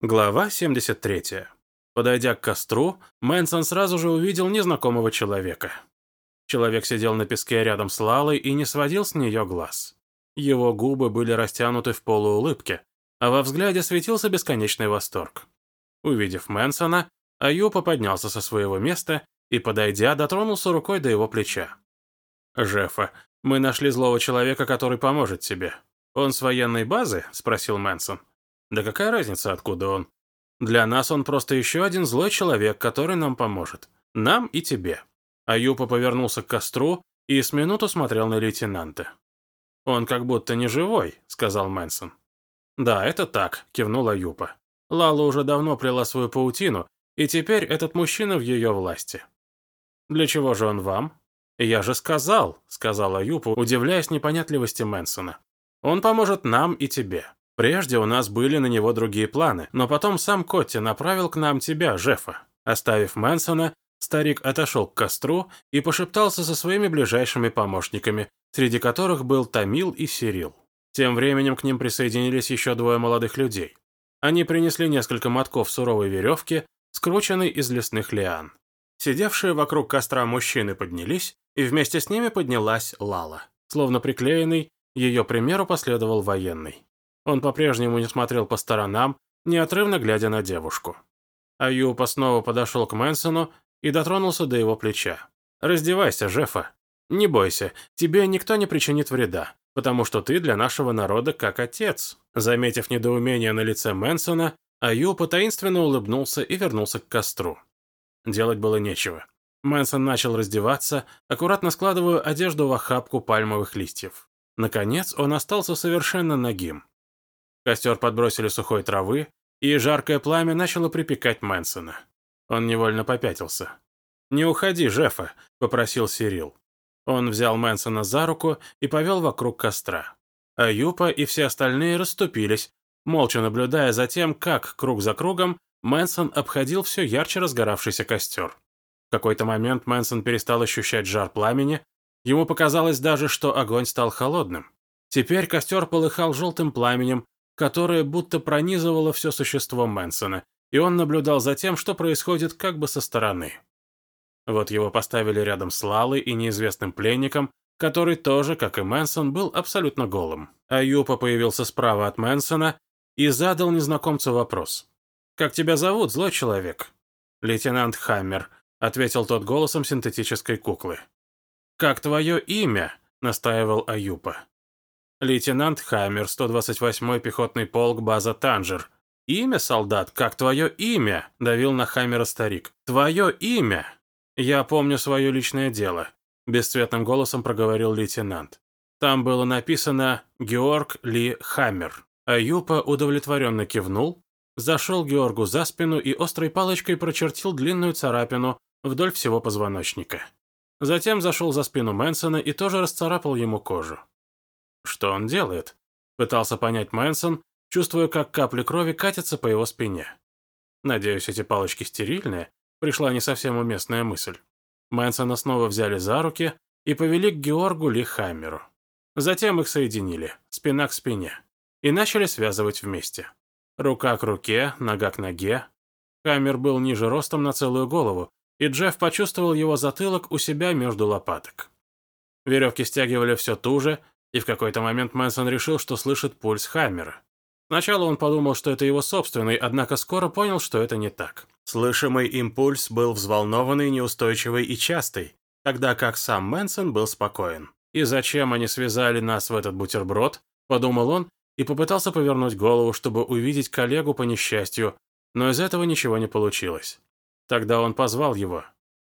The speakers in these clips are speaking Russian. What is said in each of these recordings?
Глава 73. Подойдя к костру, Мэнсон сразу же увидел незнакомого человека. Человек сидел на песке рядом с Лалой и не сводил с нее глаз. Его губы были растянуты в полуулыбке, а во взгляде светился бесконечный восторг. Увидев Мэнсона, Аюпа поднялся со своего места и, подойдя, дотронулся рукой до его плеча. «Жефа, мы нашли злого человека, который поможет тебе. Он с военной базы?» – спросил Мэнсон. Да какая разница, откуда он? Для нас он просто еще один злой человек, который нам поможет. Нам и тебе». Аюпа повернулся к костру и с минуту смотрел на лейтенанта. «Он как будто не живой», — сказал Мэнсон. «Да, это так», — кивнула Аюпа. Лала уже давно плела свою паутину, и теперь этот мужчина в ее власти. «Для чего же он вам?» «Я же сказал», — сказала Аюпа, удивляясь непонятливости Мэнсона. «Он поможет нам и тебе. Прежде у нас были на него другие планы, но потом сам Котти направил к нам тебя, Жефа. Оставив Мэнсона, старик отошел к костру и пошептался со своими ближайшими помощниками, среди которых был Тамил и Сирил. Тем временем к ним присоединились еще двое молодых людей. Они принесли несколько мотков суровой веревки, скрученной из лесных лиан. Сидевшие вокруг костра мужчины поднялись, и вместе с ними поднялась Лала. Словно приклеенный, ее примеру последовал военный. Он по-прежнему не смотрел по сторонам, неотрывно глядя на девушку. Аюпа снова подошел к Мэнсону и дотронулся до его плеча. «Раздевайся, Жефа. Не бойся, тебе никто не причинит вреда, потому что ты для нашего народа как отец». Заметив недоумение на лице Мэнсона, Аюпа таинственно улыбнулся и вернулся к костру. Делать было нечего. Мэнсон начал раздеваться, аккуратно складывая одежду в охапку пальмовых листьев. Наконец, он остался совершенно нагим. Костер подбросили сухой травы, и жаркое пламя начало припекать Мэнсона. Он невольно попятился. «Не уходи, Жефа», — попросил Сирил. Он взял Мэнсона за руку и повел вокруг костра. А Юпа и все остальные расступились, молча наблюдая за тем, как, круг за кругом, Мэнсон обходил все ярче разгоравшийся костер. В какой-то момент Мэнсон перестал ощущать жар пламени, ему показалось даже, что огонь стал холодным. Теперь костер полыхал желтым пламенем, которое будто пронизывало все существо Мэнсона, и он наблюдал за тем, что происходит как бы со стороны. Вот его поставили рядом с Лалой и неизвестным пленником, который тоже, как и Мэнсон, был абсолютно голым. А Юпа появился справа от Мэнсона и задал незнакомцу вопрос. «Как тебя зовут, злой человек?» «Лейтенант Хаммер», — ответил тот голосом синтетической куклы. «Как твое имя?» — настаивал Аюпа. Лейтенант Хаммер, 128-й пехотный полк, база Танжер. Имя, солдат, как твое имя? Давил на Хаммера старик. Твое имя? Я помню свое личное дело. Бесцветным голосом проговорил лейтенант. Там было написано «Георг Ли Хаммер». Аюпа удовлетворенно кивнул, зашел Георгу за спину и острой палочкой прочертил длинную царапину вдоль всего позвоночника. Затем зашел за спину Мэнсона и тоже расцарапал ему кожу. Что он делает? Пытался понять Мэнсон, чувствуя, как капли крови катятся по его спине. Надеюсь, эти палочки стерильные, пришла не совсем уместная мысль. Мэнсона снова взяли за руки и повели к Георгу Ли Хаммеру. Затем их соединили, спина к спине, и начали связывать вместе. Рука к руке, нога к ноге. Хаммер был ниже ростом на целую голову, и Джефф почувствовал его затылок у себя между лопаток. Веревки стягивали все туже, и в какой-то момент Мэнсон решил, что слышит пульс Хаммера. Сначала он подумал, что это его собственный, однако скоро понял, что это не так. Слышимый импульс был взволнованный, неустойчивый и частый, тогда как сам Мэнсон был спокоен. «И зачем они связали нас в этот бутерброд?» – подумал он и попытался повернуть голову, чтобы увидеть коллегу по несчастью, но из этого ничего не получилось. Тогда он позвал его.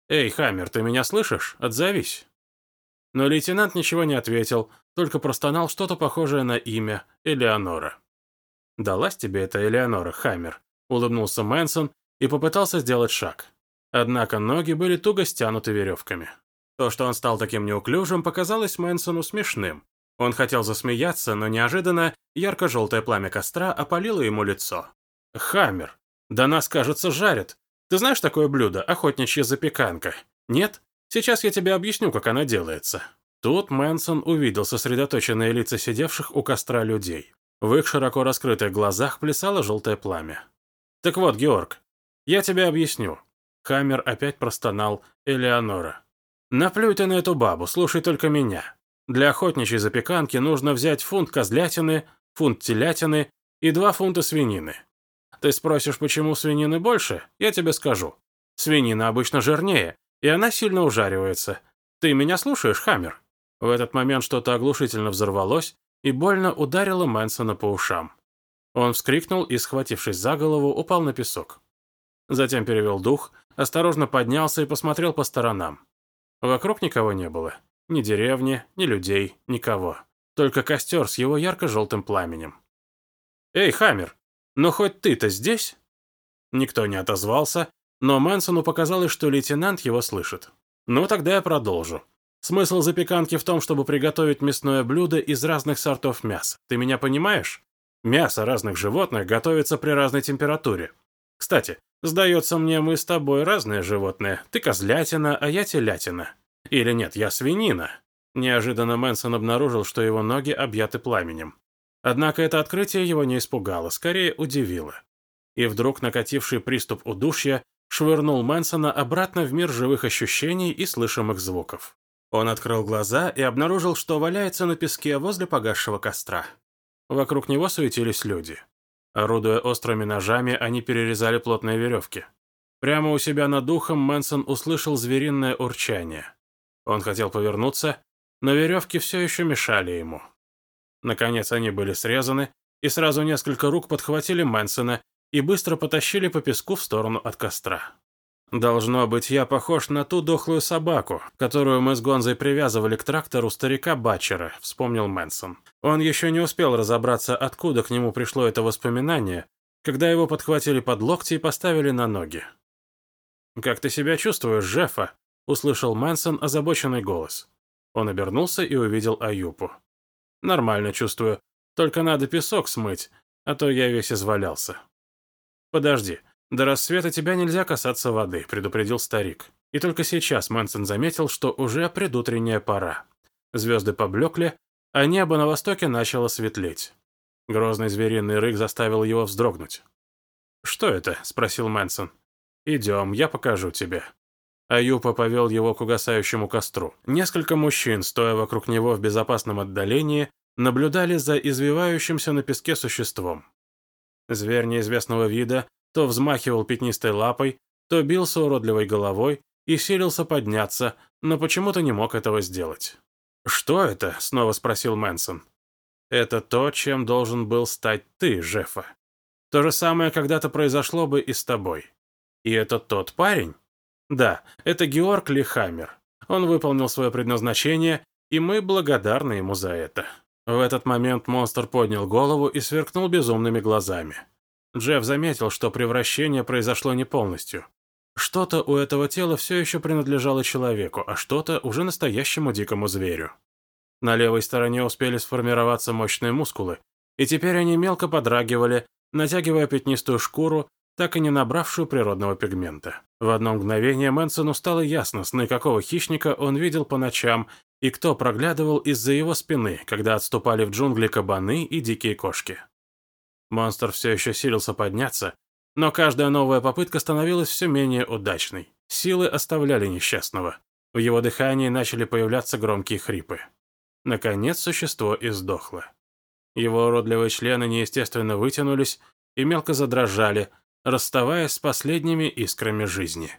«Эй, Хаммер, ты меня слышишь? Отзовись!» Но лейтенант ничего не ответил, только простонал что-то похожее на имя Элеонора. «Далась тебе эта Элеонора, Хаммер», — улыбнулся Мэнсон и попытался сделать шаг. Однако ноги были туго стянуты веревками. То, что он стал таким неуклюжим, показалось Мэнсону смешным. Он хотел засмеяться, но неожиданно ярко-желтое пламя костра опалило ему лицо. «Хаммер! Да нас, кажется, жарят. Ты знаешь такое блюдо, охотничья запеканка? Нет? Сейчас я тебе объясню, как она делается». Тут Мэнсон увидел сосредоточенные лица сидевших у костра людей. В их широко раскрытых глазах плясало желтое пламя. Так вот, Георг, я тебе объясню. Хаммер опять простонал Элеонора. Наплюй ты на эту бабу, слушай только меня. Для охотничьей запеканки нужно взять фунт козлятины, фунт телятины и два фунта свинины. Ты спросишь, почему свинины больше? Я тебе скажу. Свинина обычно жирнее, и она сильно ужаривается. Ты меня слушаешь, Хаммер?» В этот момент что-то оглушительно взорвалось и больно ударило Мэнсона по ушам. Он вскрикнул и, схватившись за голову, упал на песок. Затем перевел дух, осторожно поднялся и посмотрел по сторонам. Вокруг никого не было. Ни деревни, ни людей, никого. Только костер с его ярко-желтым пламенем. «Эй, Хаммер, ну хоть ты-то здесь?» Никто не отозвался, но Мэнсону показалось, что лейтенант его слышит. «Ну, тогда я продолжу. Смысл запеканки в том, чтобы приготовить мясное блюдо из разных сортов мяса. Ты меня понимаешь? Мясо разных животных готовится при разной температуре. Кстати, сдается мне, мы с тобой разные животные. Ты козлятина, а я телятина. Или нет, я свинина. Неожиданно Мэнсон обнаружил, что его ноги объяты пламенем. Однако это открытие его не испугало, скорее удивило. И вдруг накативший приступ удушья швырнул Мэнсона обратно в мир живых ощущений и слышимых звуков. Он открыл глаза и обнаружил, что валяется на песке возле погасшего костра. Вокруг него суетились люди. Орудуя острыми ножами, они перерезали плотные веревки. Прямо у себя над духом Мэнсон услышал звериное урчание. Он хотел повернуться, но веревки все еще мешали ему. Наконец они были срезаны, и сразу несколько рук подхватили Мэнсона и быстро потащили по песку в сторону от костра. «Должно быть, я похож на ту дохлую собаку, которую мы с Гонзой привязывали к трактору старика Батчера», — вспомнил Мэнсон. Он еще не успел разобраться, откуда к нему пришло это воспоминание, когда его подхватили под локти и поставили на ноги. «Как ты себя чувствуешь, Жеффа?» — услышал Мэнсон озабоченный голос. Он обернулся и увидел Аюпу. «Нормально чувствую, только надо песок смыть, а то я весь извалялся». «Подожди, «До рассвета тебя нельзя касаться воды», — предупредил старик. И только сейчас Мэнсон заметил, что уже предутренняя пора. Звезды поблекли, а небо на востоке начало светлеть. Грозный звериный рык заставил его вздрогнуть. «Что это?» — спросил Мэнсон. «Идем, я покажу тебе». Аюпа повел его к угасающему костру. Несколько мужчин, стоя вокруг него в безопасном отдалении, наблюдали за извивающимся на песке существом. Зверь неизвестного вида то взмахивал пятнистой лапой, то бился уродливой головой и силился подняться, но почему-то не мог этого сделать. «Что это?» — снова спросил Мэнсон. «Это то, чем должен был стать ты, Жеффа. То же самое когда-то произошло бы и с тобой. И это тот парень?» «Да, это Георг Лихаммер. Он выполнил свое предназначение, и мы благодарны ему за это». В этот момент монстр поднял голову и сверкнул безумными глазами. Джефф заметил, что превращение произошло не полностью. Что-то у этого тела все еще принадлежало человеку, а что-то уже настоящему дикому зверю. На левой стороне успели сформироваться мощные мускулы, и теперь они мелко подрагивали, натягивая пятнистую шкуру, так и не набравшую природного пигмента. В одно мгновение Мэнсону стало ясно, сны какого хищника он видел по ночам и кто проглядывал из-за его спины, когда отступали в джунгли кабаны и дикие кошки. Монстр все еще силился подняться, но каждая новая попытка становилась все менее удачной. Силы оставляли несчастного. В его дыхании начали появляться громкие хрипы. Наконец существо издохло. Его уродливые члены неестественно вытянулись и мелко задрожали, расставаясь с последними искрами жизни.